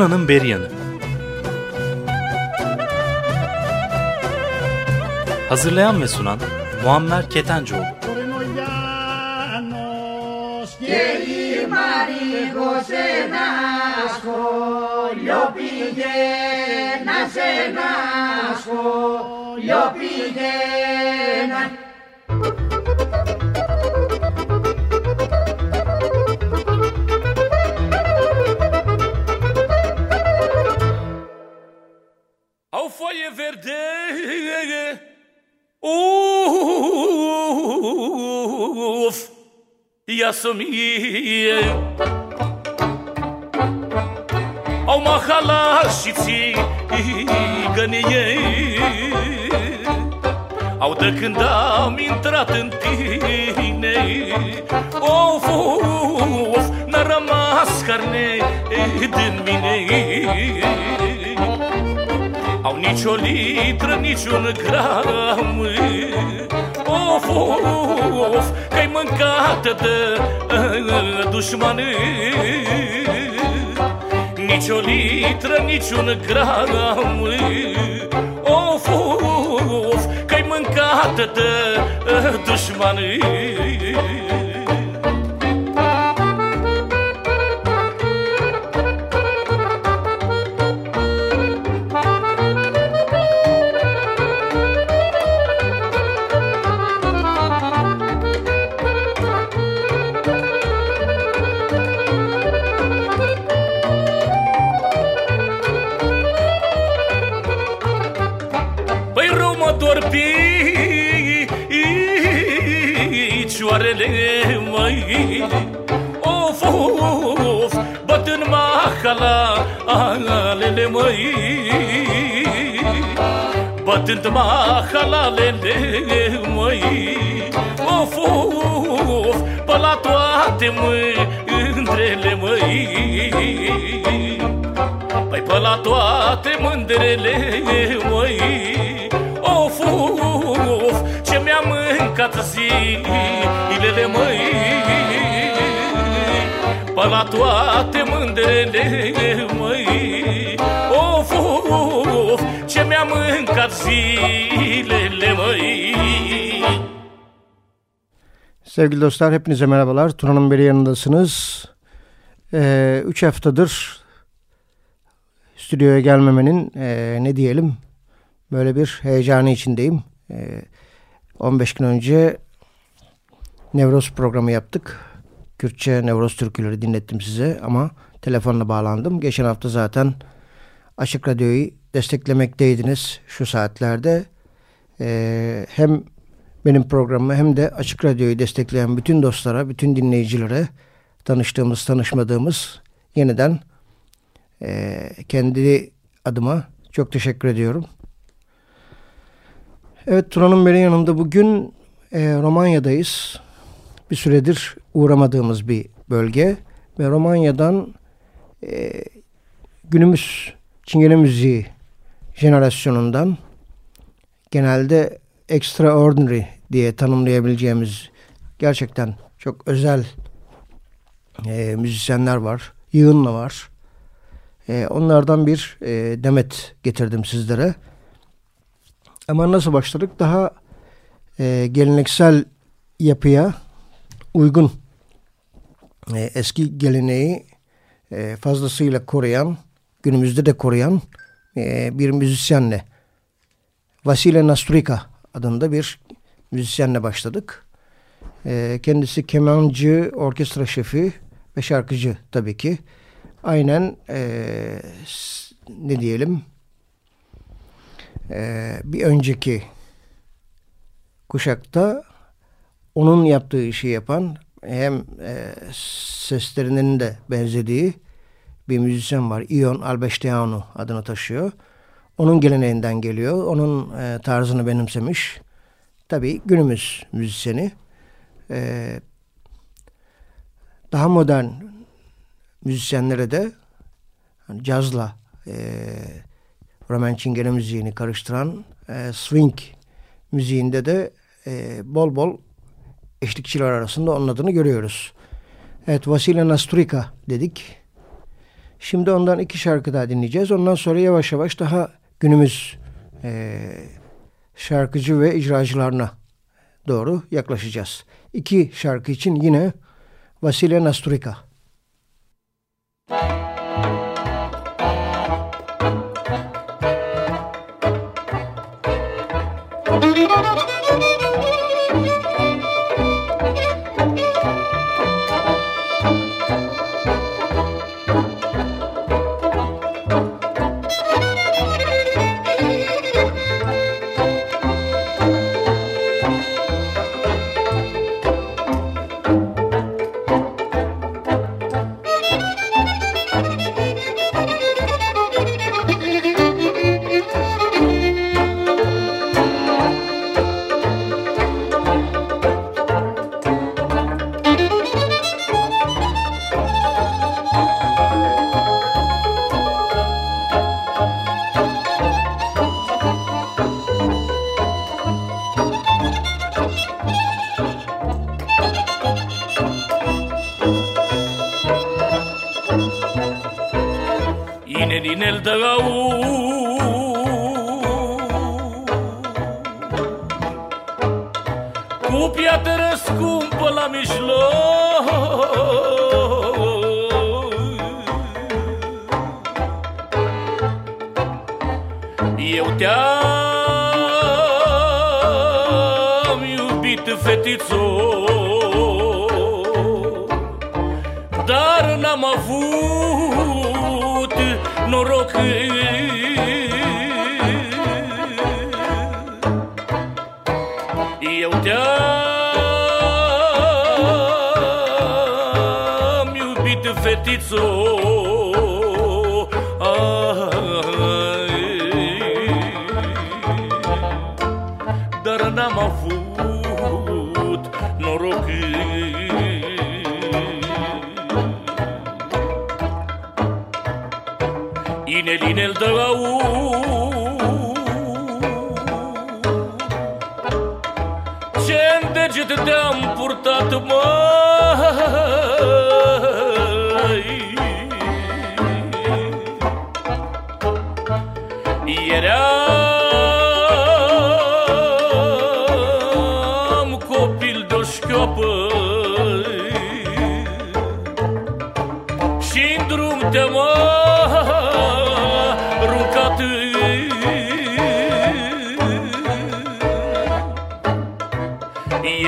'Tuna'nın beri yanı. Hazırlayan ve sunan Muammer Ketencoğlu. Yo o foaie verde. Uf! Ia să-mi Au mahala și țigănie Au de când am intrat în tine Of, of, n-a rămas carne din mine au nici o litră, nici un gram Of, of, că-ai mâncat de dușmani Nici o litră, nici un gram Of, of, că-ai mâncat de dușmani mahalele măi. Bătând mahalele măi. Of, of, pe la toate mândrele măi. Păi pe la toate mândrele măi. Of, of, ce mi-a mâncat zilele măi. Pe la toate mândrele măi Of, of, ce mi-a mâncat zilele măi Sevgili dostlar hepinize merhabalar. Tuna'nın beri yanındasınız. Ee, üç haftadır stüdyoya gelmemenin e, ne diyelim böyle bir heyecanı içindeyim. E, 15 gün önce Nevroz programı yaptık. Kürtçe Nevroz türküleri dinlettim size ama telefonla bağlandım. Geçen hafta zaten Açık Radyo'yu desteklemekteydiniz şu saatlerde. Ee, hem benim programımı hem de Açık Radyo'yu destekleyen bütün dostlara, bütün dinleyicilere tanıştığımız, tanışmadığımız yeniden e, kendi adıma çok teşekkür ediyorum. Evet Tuna'nın benim yanında bugün e, Romanya'dayız. Bir süredir uğramadığımız bir bölge ve Romanya'dan e, günümüz Çingene müziği jenerasyonundan genelde extraordinary diye tanımlayabileceğimiz gerçekten çok özel e, müzisyenler var. Yığınla var. E, onlardan bir e, demet getirdim sizlere. Ama nasıl başladık? Daha e, geleneksel yapıya uygun e, eski geleneği e, fazlasıyla koruyan, günümüzde de koruyan e, bir müzisyenle Vasile Nastrika adında bir müzisyenle başladık. E, kendisi kemancı, orkestra şefi ve şarkıcı tabii ki. Aynen ne diyelim bir önceki kuşakta onun yaptığı işi yapan hem e, seslerinin de benzediği bir müzisyen var. Ion Albeşteanu adını taşıyor. Onun geleneğinden geliyor. Onun e, tarzını benimsemiş. Tabii günümüz müzisyeni. E, daha modern müzisyenlere de hani cazla e, Roman Çingene müziğini karıştıran e, swing müziğinde de e, bol bol eşlikçiler arasında onun adını görüyoruz. Evet Vasile Nastrika dedik. Şimdi ondan iki şarkı daha dinleyeceğiz. Ondan sonra yavaş yavaş daha günümüz e, şarkıcı ve icracılarına doğru yaklaşacağız. İki şarkı için yine Vasile Nastrika. el tagaú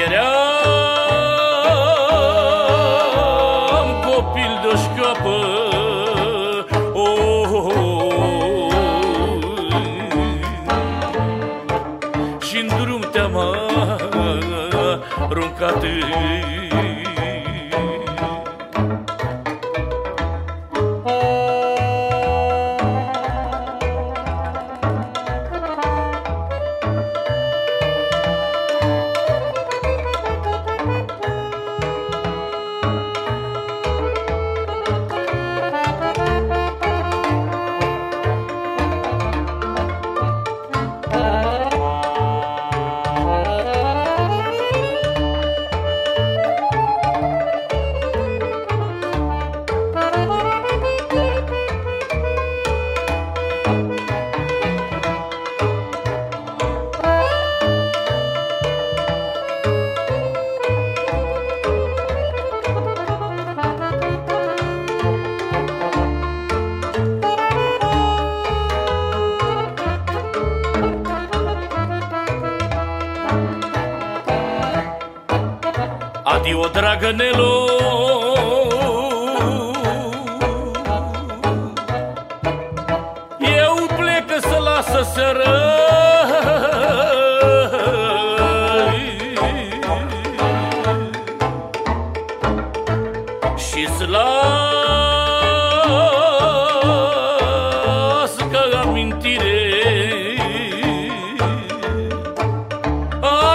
Eram copil de șcapă oh, oh, oh. Și-n drum te-am aruncat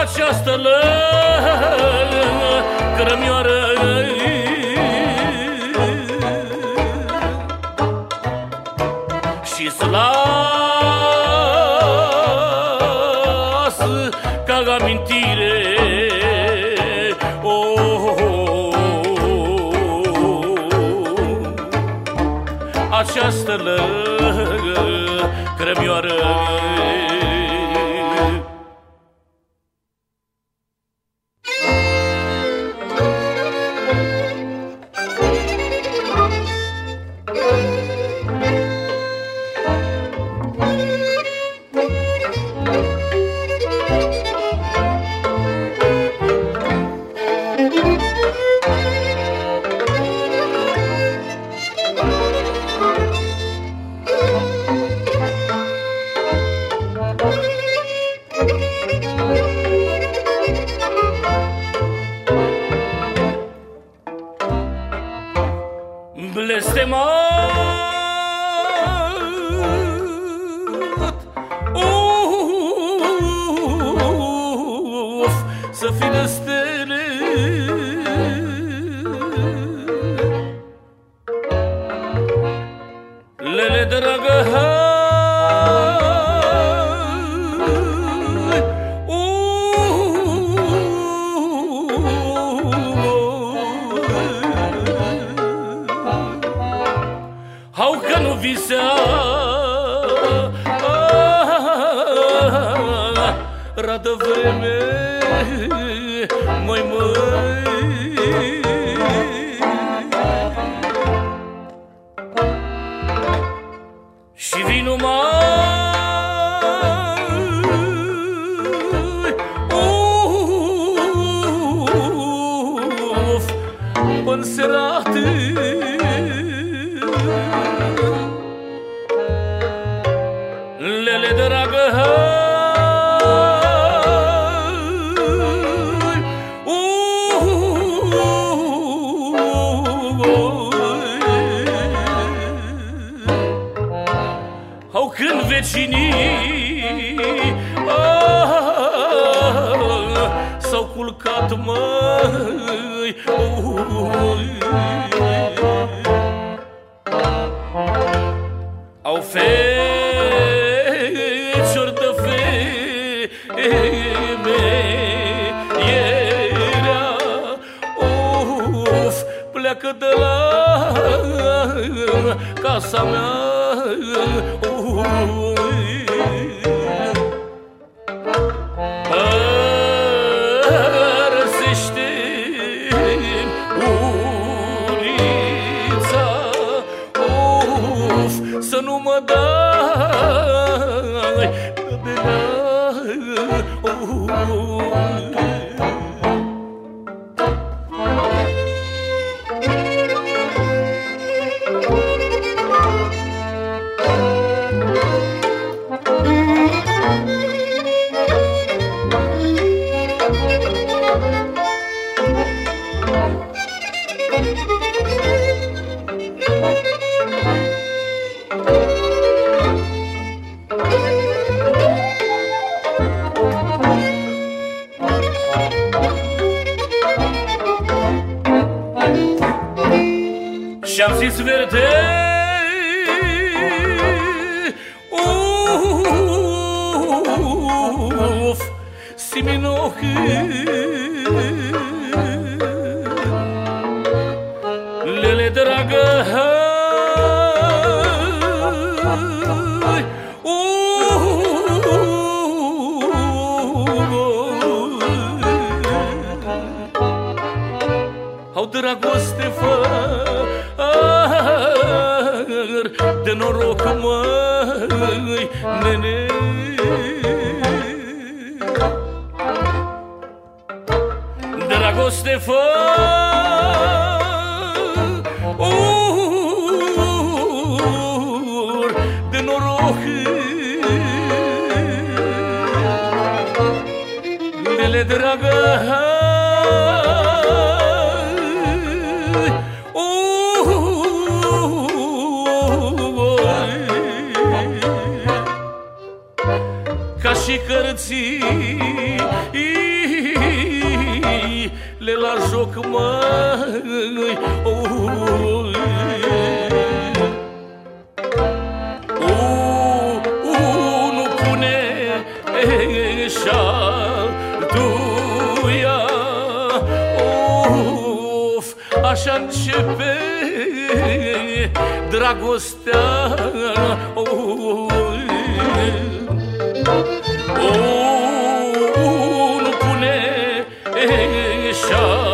această lălă, crămioară 嗯。Dragostea oh, nu pune șaltuia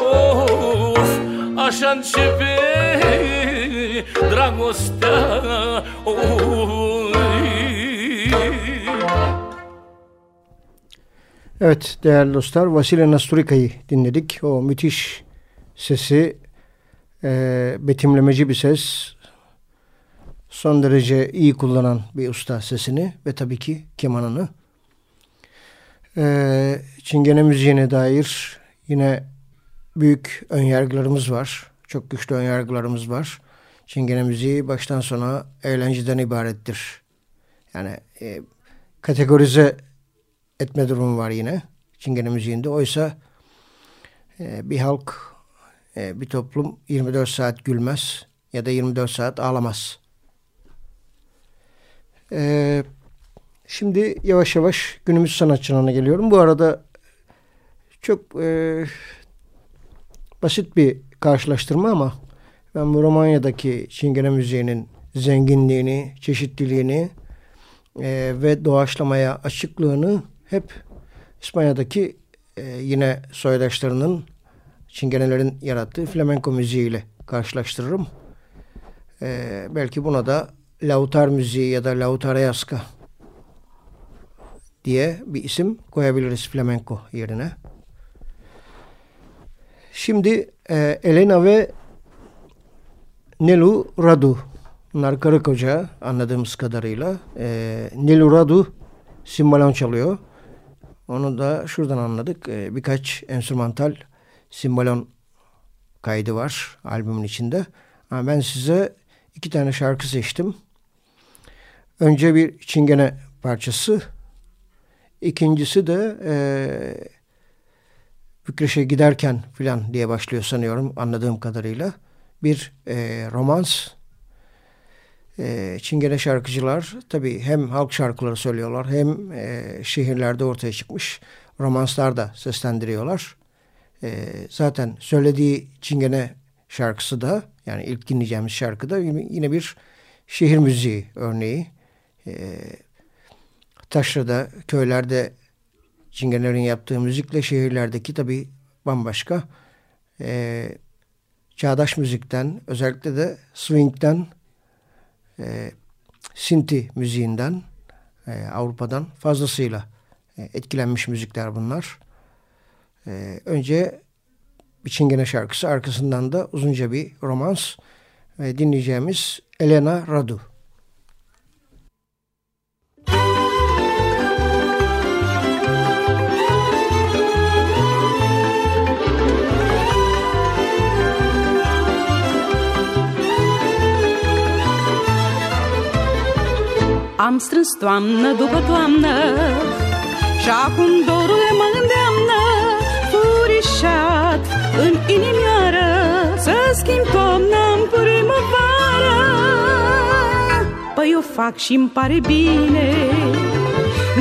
Of, așa începe dragostea Evet değerli dostlar Vasile Nasturika'yı dinledik. O müthiş sesi e, betimlemeci bir ses. Son derece iyi kullanan bir usta sesini ve tabii ki kemanını. E, Çingene müziğine dair yine büyük önyargılarımız var. Çok güçlü önyargılarımız var. Çingene müziği baştan sona eğlenceden ibarettir. Yani e, kategorize etme durumu var yine Çingene müziğinde. Oysa e, bir halk, e, bir toplum 24 saat gülmez ya da 24 saat ağlamaz. E, şimdi yavaş yavaş günümüz sanatçılarına geliyorum. Bu arada çok e, basit bir karşılaştırma ama ben bu Romanya'daki Çingene müziğinin zenginliğini, çeşitliliğini e, ve doğaçlamaya açıklığını hep İspanya'daki e, yine soydaşlarının Çingenelerin yarattığı flamenko müziğiyle karşılaştırırım. E, belki buna da lautar müziği ya da lautareaska diye bir isim koyabiliriz flamenko yerine. Şimdi e, Elena ve Nelu Radu bunlar karı koca anladığımız kadarıyla. E, Nelu Radu simbalon çalıyor. Onu da şuradan anladık. E, birkaç enstrümantal simbalon kaydı var albümün içinde. Ama ben size iki tane şarkı seçtim. Önce bir çingene parçası. İkincisi de e, Bükreş'e giderken filan diye başlıyor sanıyorum anladığım kadarıyla. Bir e, romans. E, Çingene şarkıcılar tabii hem halk şarkıları söylüyorlar hem e, şehirlerde ortaya çıkmış romanslar da seslendiriyorlar. E, zaten söylediği Çingene şarkısı da yani ilk dinleyeceğimiz şarkı da yine bir şehir müziği örneği. E, taşrada, köylerde Çingenlerin yaptığı müzikle şehirlerdeki tabi bambaşka. E, çağdaş müzikten, özellikle de swing'den, e, sinti müziğinden, e, Avrupa'dan fazlasıyla e, etkilenmiş müzikler bunlar. E, önce bir Çingene şarkısı, arkasından da uzunca bir romans ve dinleyeceğimiz Elena Radu. Am strâns toamnă după toamnă Și acum îndeamnă Furișat în inimioară Să schimb toamna în primăvară. Păi o fac și-mi pare bine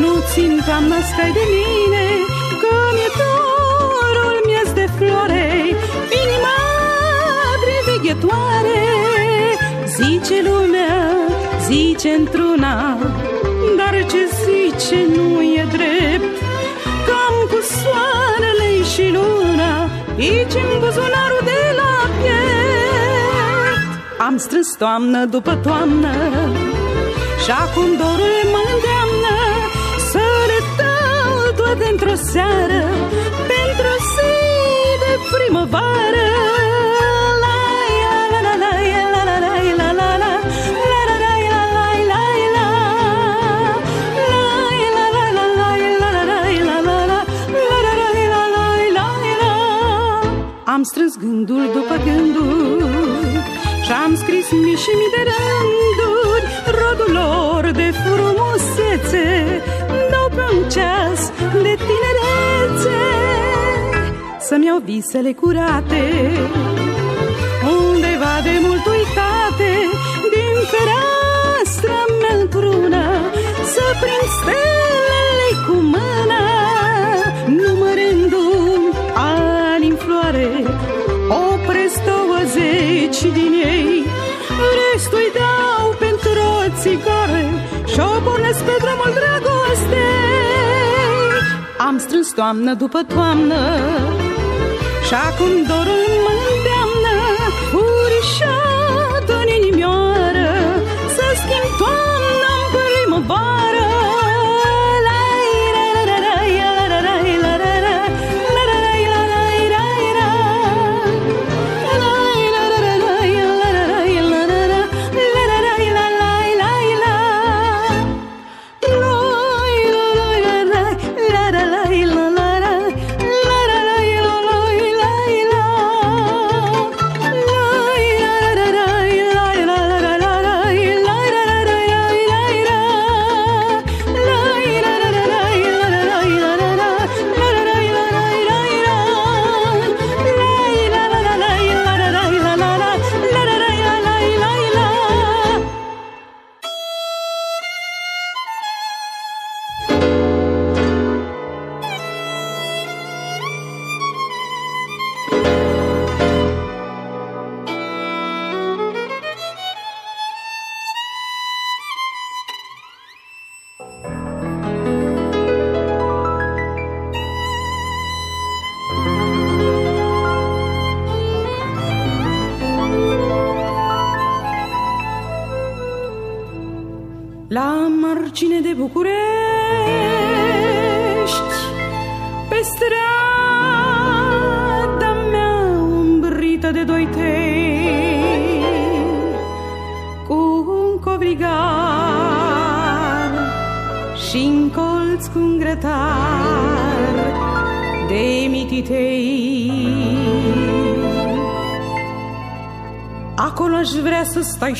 Nu țin toamna scai de mine Că mi-e dorul miez de floare Inima privighetoare Zice lumea zice într-una Dar ce zice nu e drept luna Aici în buzunarul de la piept. Am strâns toamnă după toamnă Și acum dorul mă îndeamnă Să le dau toate în într-o seară Pentru o zi de primăvară Am strâns gândul după gânduri Și am scris mii și mii de rânduri Rodul lor de frumusețe Dau pe un ceas de tinerețe Să-mi iau visele curate Undeva de mult uitate Din fereastra mea prună Să prind stelele cu mâna ani în floare Opresc douăzeci din ei. Restul dau pentru o țigară Și-o pornesc pe drumul dragostei. Am strâns toamnă după toamnă Și acum dorul mă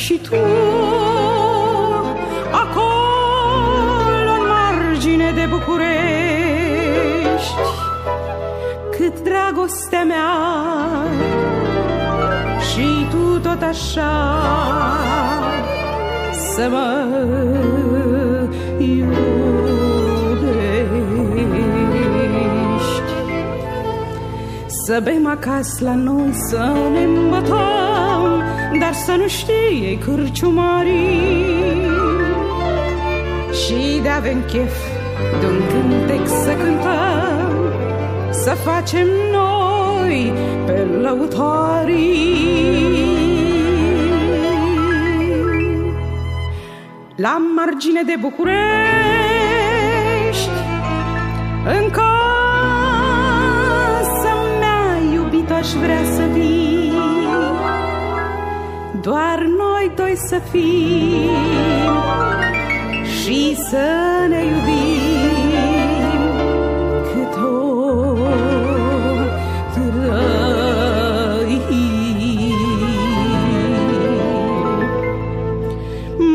și tu. Acolo în margine de București, cât dragostea mea. Și tu tot așa să mă iubești. Să bem acasă la noi, să ne îmbătăm, dar să nu știe cârciumarii și de avem chef de un cântec să cântăm, să facem noi pe lăutarii. La margine de București, în casa mea iubită aș vrea să vii, doar noi doi să fim și să ne iubim. Cât o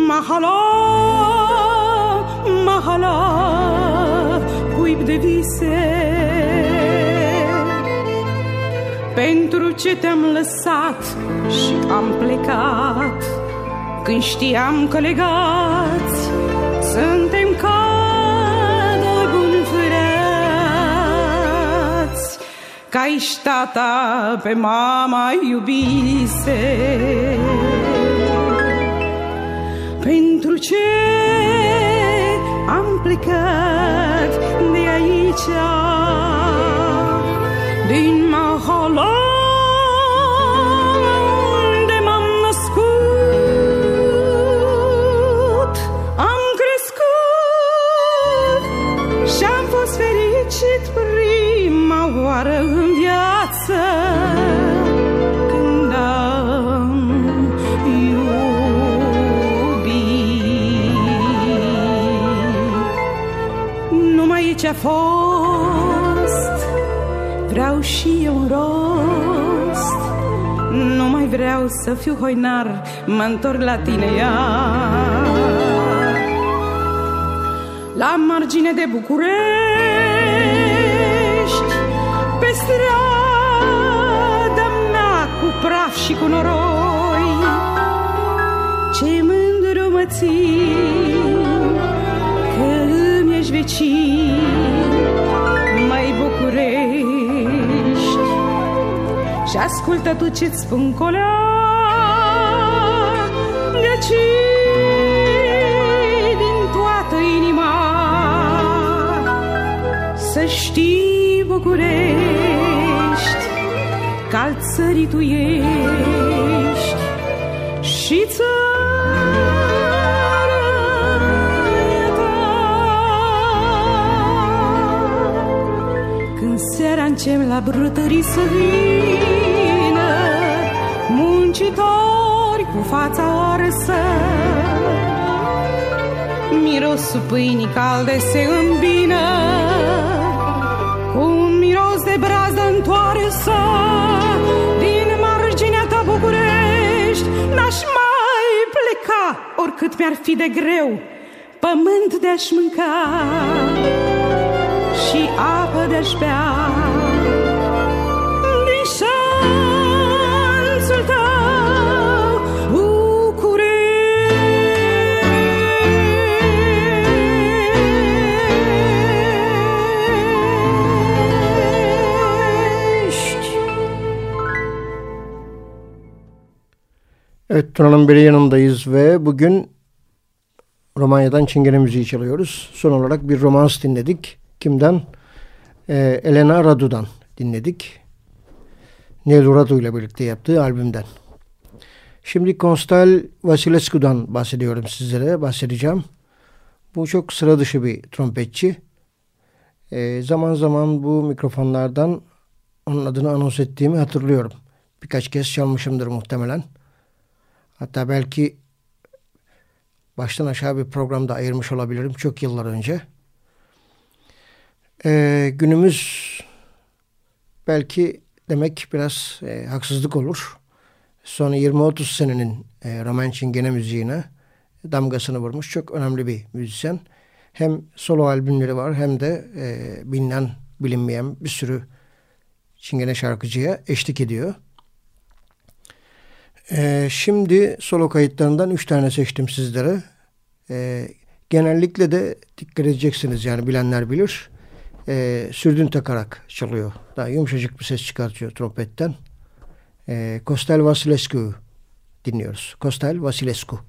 Mahala, mahala, cuib de vise. Pentru ce te-am lăsat și am plecat. Când știam că legați suntem ca doi buni frați Ca-i ștata pe mama iubise. Pentru ce am plecat de aici? Din Mahala să fiu hoinar, mă întorc la tine iar. La margine de București, pe strada mea cu praf și cu noroi, ce mândru mă țin, că îmi ești vecin, mai București. Și ascultă tu ce-ți spun colea, știi București că al țării tu ești și țara e ta. Când seara încem la brutării să vină Muncitori cu fața arsă Mirosul pâinii calde se îmbină Cu un miros de brazdă întoarsă Din marginea ta București. N-aș mai pleca oricât mi-ar fi de greu. Pământ de-aș mânca și apă de-aș bea Evet Tuna'nın beri yanındayız ve bugün Romanya'dan Çingene müziği çalıyoruz. Son olarak bir romans dinledik. Kimden? Ee, Elena Radu'dan dinledik. Nelu Radu ile birlikte yaptığı albümden. Şimdi Konstal Vasilescu'dan bahsediyorum sizlere, bahsedeceğim. Bu çok sıra dışı bir trompetçi. Ee, zaman zaman bu mikrofonlardan onun adını anons ettiğimi hatırlıyorum. Birkaç kez çalmışımdır muhtemelen. Hatta belki baştan aşağı bir programda ayırmış olabilirim çok yıllar önce. Ee, günümüz belki demek biraz e, haksızlık olur. Son 20-30 senenin e, roman çingene müziğine damgasını vurmuş çok önemli bir müzisyen. Hem solo albümleri var hem de e, bilinen bilinmeyen bir sürü çingene şarkıcıya eşlik ediyor. Ee, şimdi solo kayıtlarından üç tane seçtim sizlere. Ee, genellikle de dikkat edeceksiniz yani bilenler bilir. Ee, sürdün takarak çalıyor. Daha yumuşacık bir ses çıkartıyor trompetten. Ee, Kostel Vasilescu dinliyoruz. Kostel Vasilescu.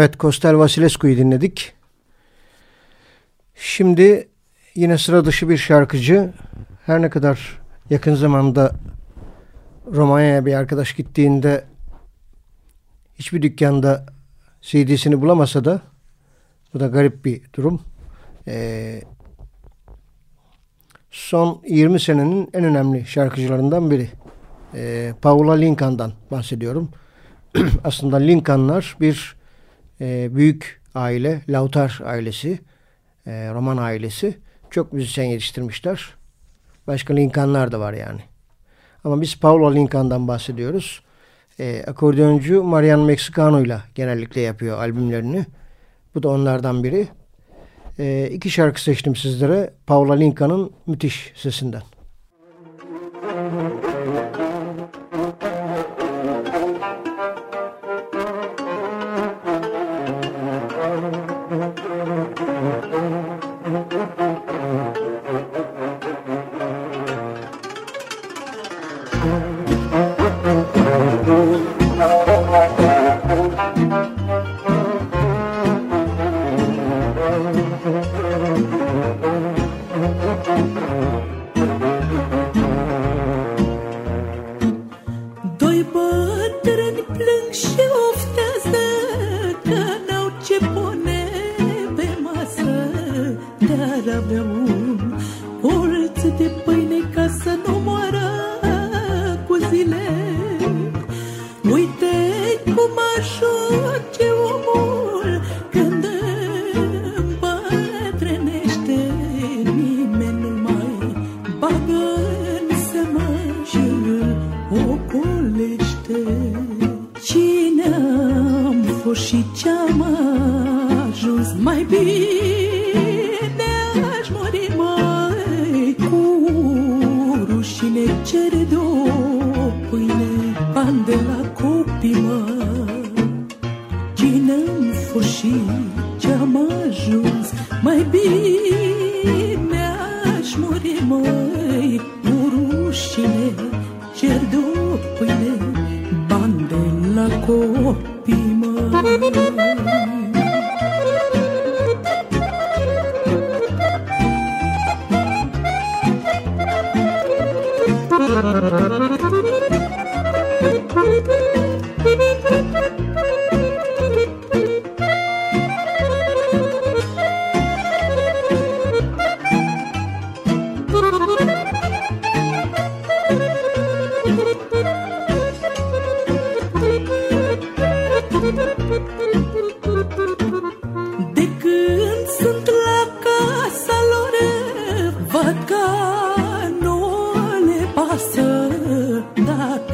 Evet Kostel Vasilescu'yu dinledik. Şimdi yine sıra dışı bir şarkıcı. Her ne kadar yakın zamanda Romanya'ya bir arkadaş gittiğinde hiçbir dükkanda CD'sini bulamasa da bu da garip bir durum. Ee, son 20 senenin en önemli şarkıcılarından biri. Ee, Paula Lincoln'dan bahsediyorum. Aslında Lincoln'lar bir e, büyük aile, Lautar ailesi, e, Roman ailesi. Çok müzisyen yetiştirmişler. Başka Lincoln'lar da var yani. Ama biz Paula Lincoln'dan bahsediyoruz. E, akordeoncu Marian Mexicano ile genellikle yapıyor albümlerini. Bu da onlardan biri. E, iki şarkı seçtim sizlere. Paula Lincoln'ın müthiş sesinden. Bye.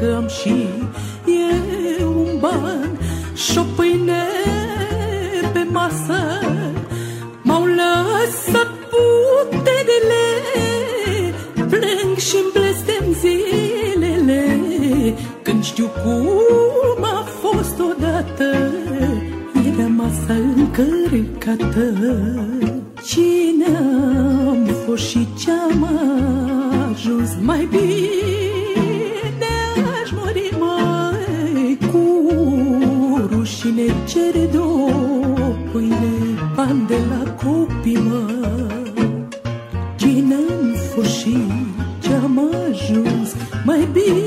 dacă am și eu un ban. Și o pâine pe masă M-au lăsat puterele, plâng și-mi zilele Când știu cum a fost odată, era masa încărcată Cine am fost și ce-am ajuns mai bine? Cine cere două pâine, pan de la copii, mă? Cine-mi furșii ce-am ajuns mai bine?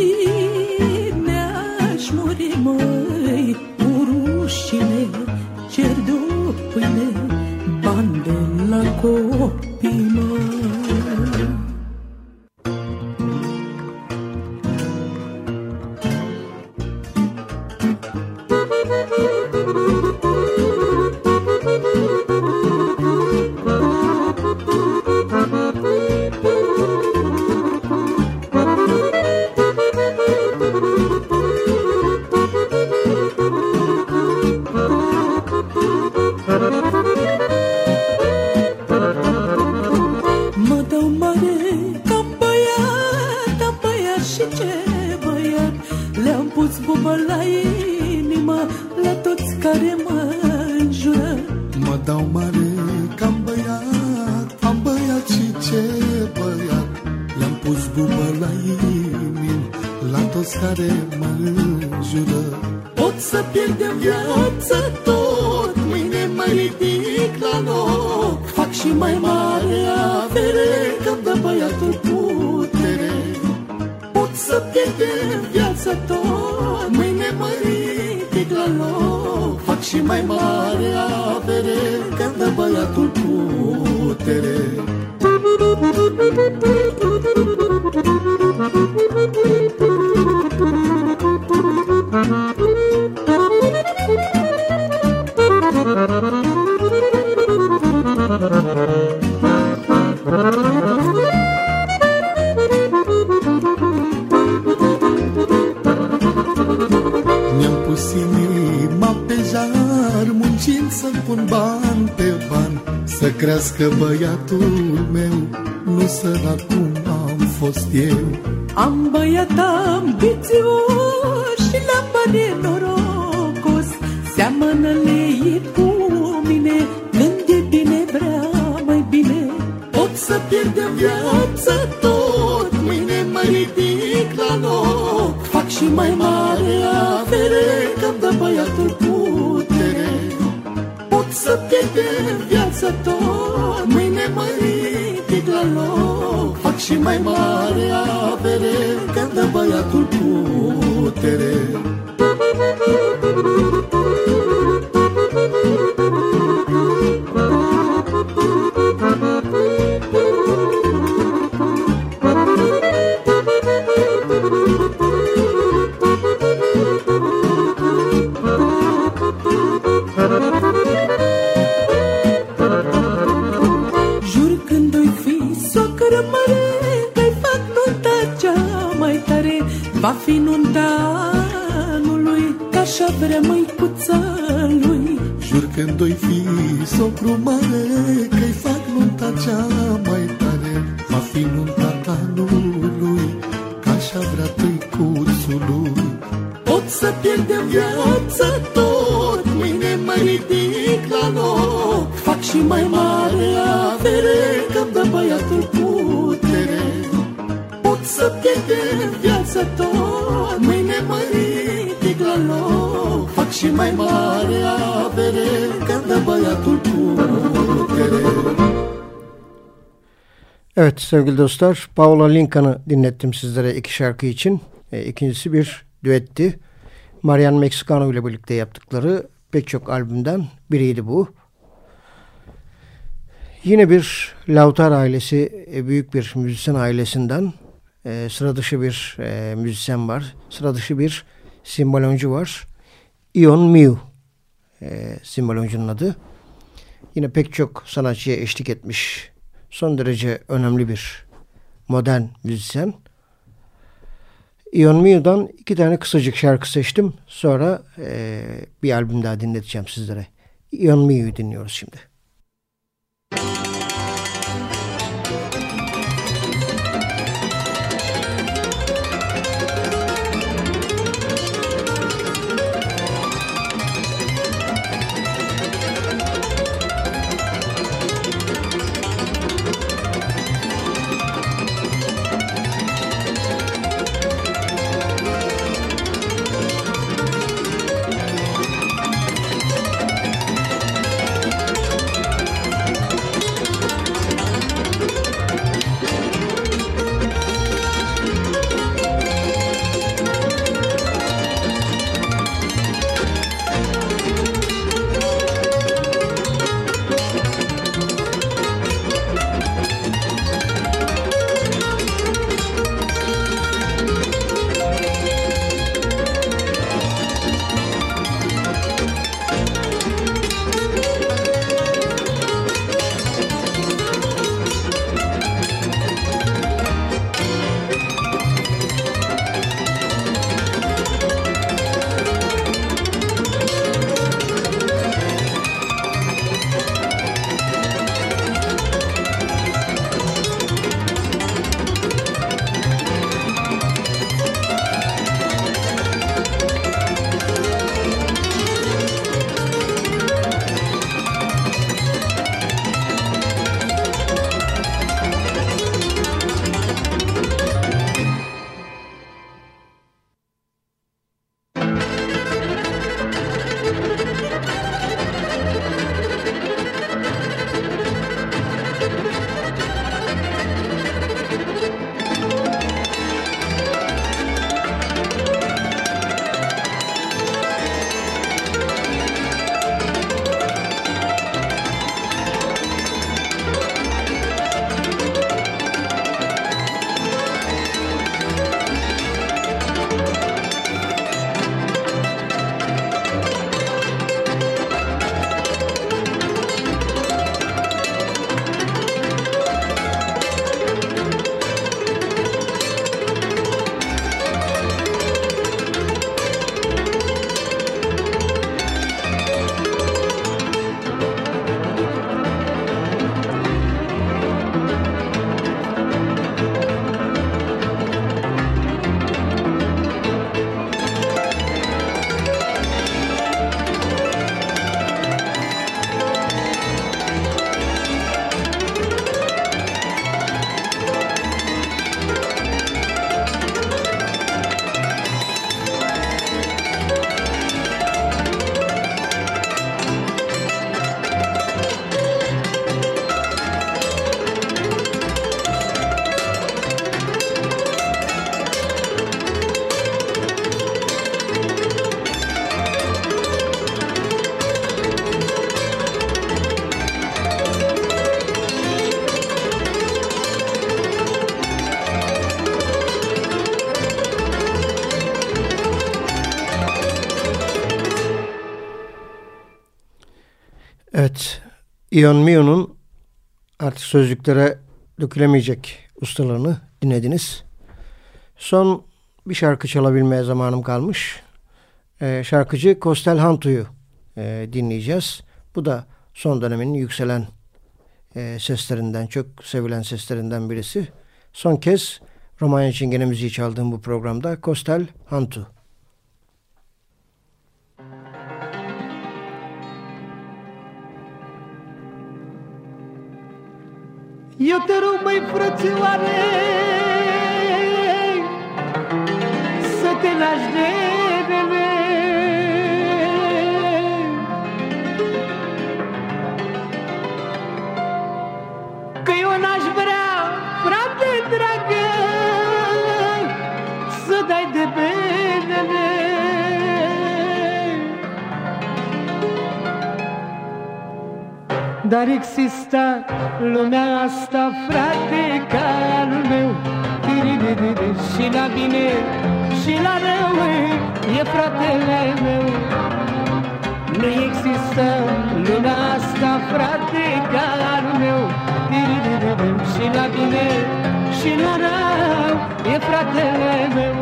Care mă înjură Pot să pierdem viață tot ridic la loc. Fac și mai mare avere Când dă băiatul putere. Pot să pierdem viața tot Mâine mă ridic la loc. Fac și mai mare avere Când dă băiatul putere. Mi-am pus crească băiatul meu Nu sărac cum am fost eu. Am băiat ambițios pierdem viața tot Mâine mă ridic la loc. Fac și mai mare avere Că-mi dă băiatul putere. Pot să pierdem viața tot Mâine mă ridic la loc. Fac și mai mare avere Că-mi dă băiatul putere y fin. Sevgili dostlar Paula Lincoln'ı dinlettim sizlere iki şarkı için. E, ikincisi bir düetti. Marian Mexicano ile birlikte yaptıkları pek çok albümden biriydi bu. Yine bir Lautar ailesi, e, büyük bir müzisyen ailesinden e, sıra dışı bir e, müzisyen var. Sıra dışı bir simbaloncu var. Ion Miu e, simbaloncunun adı. Yine pek çok sanatçıya eşlik etmiş son derece önemli bir modern müzisyen. Ion Miu'dan iki tane kısacık şarkı seçtim. Sonra e, bir albüm daha dinleteceğim sizlere. Ion Miu'yu dinliyoruz şimdi. Ion Mio'nun artık sözlüklere dökülemeyecek ustalarını dinlediniz. Son bir şarkı çalabilmeye zamanım kalmış. Ee, şarkıcı Kostel Hantu'yu e, dinleyeceğiz. Bu da son dönemin yükselen e, seslerinden, çok sevilen seslerinden birisi. Son kez Romanya Çingene müziği çaldığım bu programda Kostel Hantu. Eu te rog, măi, frățioare, să te lași de Dar există lumea asta, frate, ca al meu. Și la bine și la rău e fratele meu. Nu există lumea asta, frate, ca al meu. Și la bine și la rău e fratele meu.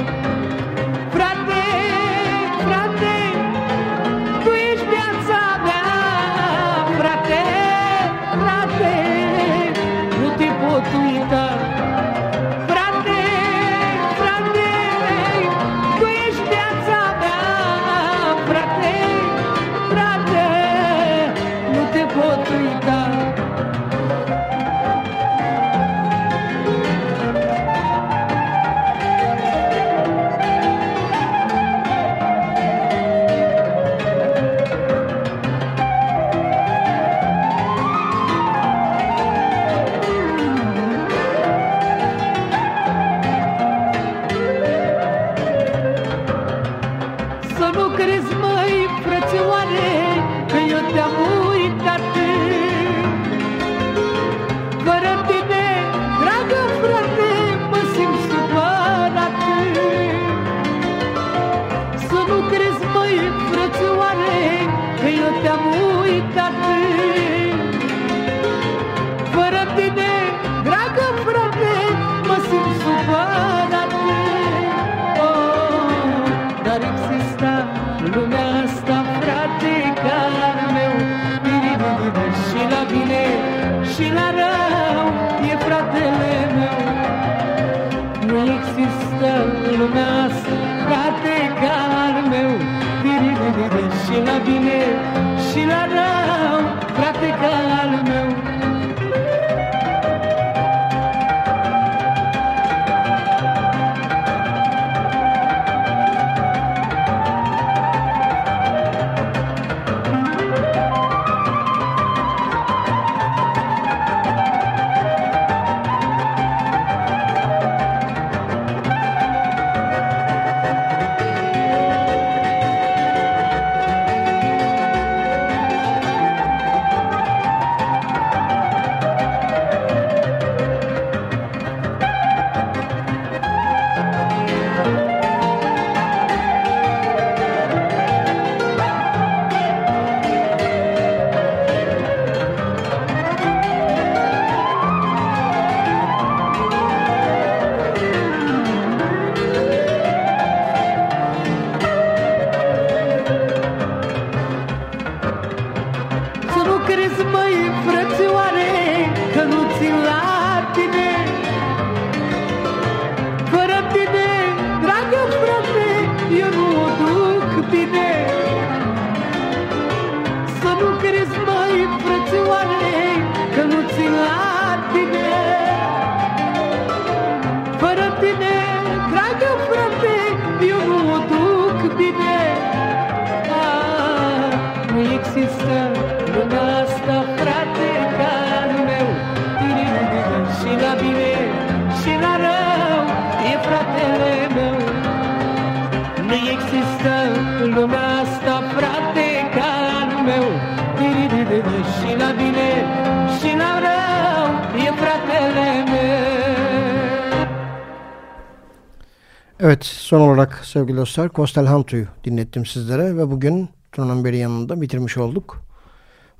Evet son olarak sevgili dostlar Kostel Hantu'yu dinlettim sizlere ve bugün Turan beri yanında bitirmiş olduk.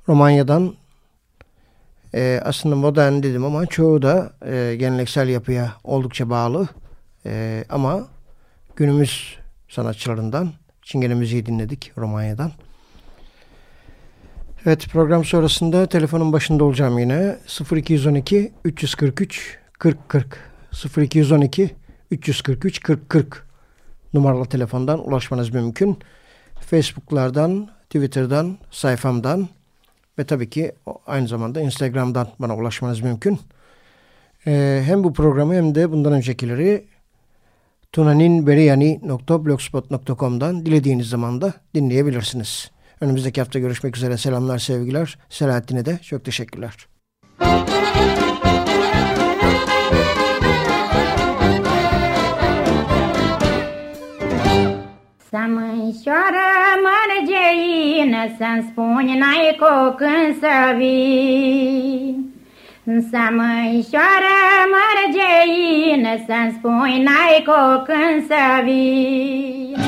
Romanya'dan e, aslında modern dedim ama çoğu da e, geleneksel yapıya oldukça bağlı e, ama günümüz sanatçılarından Çingene müziği dinledik Romanya'dan. Evet program sonrasında telefonun başında olacağım yine 0212 343 4040 0212 343 40 40 numaralı telefondan ulaşmanız mümkün. Facebook'lardan, Twitter'dan, sayfamdan ve tabii ki aynı zamanda Instagram'dan bana ulaşmanız mümkün. Ee, hem bu programı hem de bundan öncekileri tunaninberiyani.blogspot.com'dan dilediğiniz zaman da dinleyebilirsiniz. Önümüzdeki hafta görüşmek üzere. Selamlar, sevgiler. Selahattin'e de çok teşekkürler. Să mânșoară mărgeină, Să-mi spuni n-ai cu când să vii. Să mânșoară mărgeină, Să-mi spuni n-ai cu când să vii.